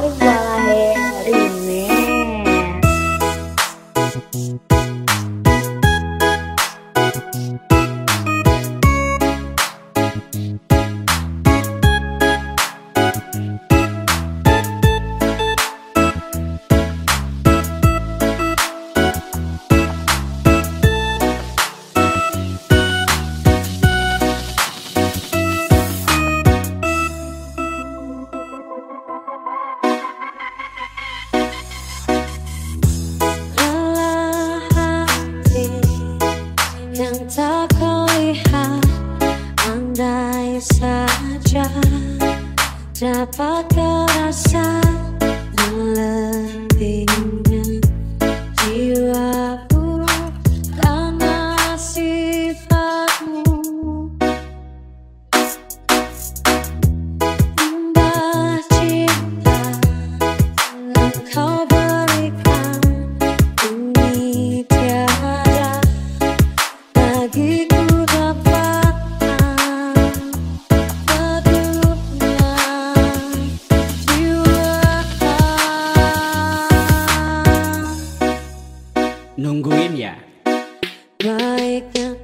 out of my hair. saja dapat kau rasa yang lebihnya jiwa. like it.